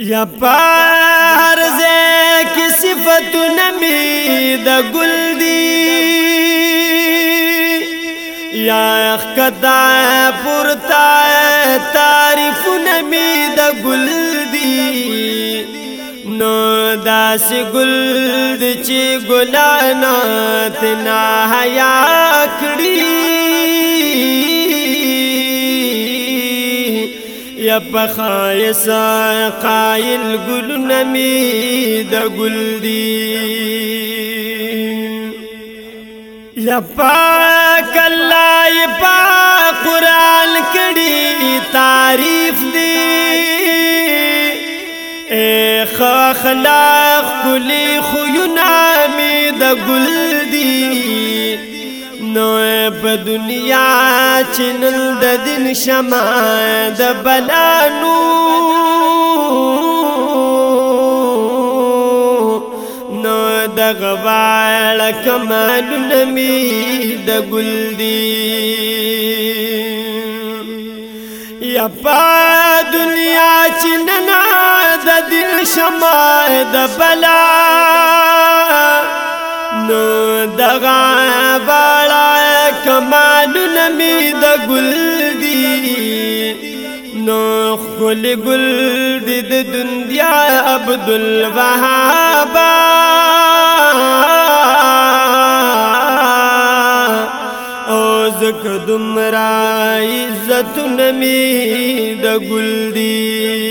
یا پار زه کی صفاتونه می د ګل دی یا خدا پرتا تعریفونه می د ګل دی نو داس ګل د چی ګلانات نه حیا کړی یا پخایسا قایل گل نمی د گل دی لپاک اللہ پا قرآن کڑی تعریف دی اے خواخلاق کلی خوینا می د گل دی چنل د د شمع दुनिया चिनि दिन क्षमाए د न दबालकमी द गुल दी या د दुनिया شمع د दा न दा د ګل دی نو خل ګل دی د دنیا عبد الوهاب او زک دمرا عزت نمی د ګل دی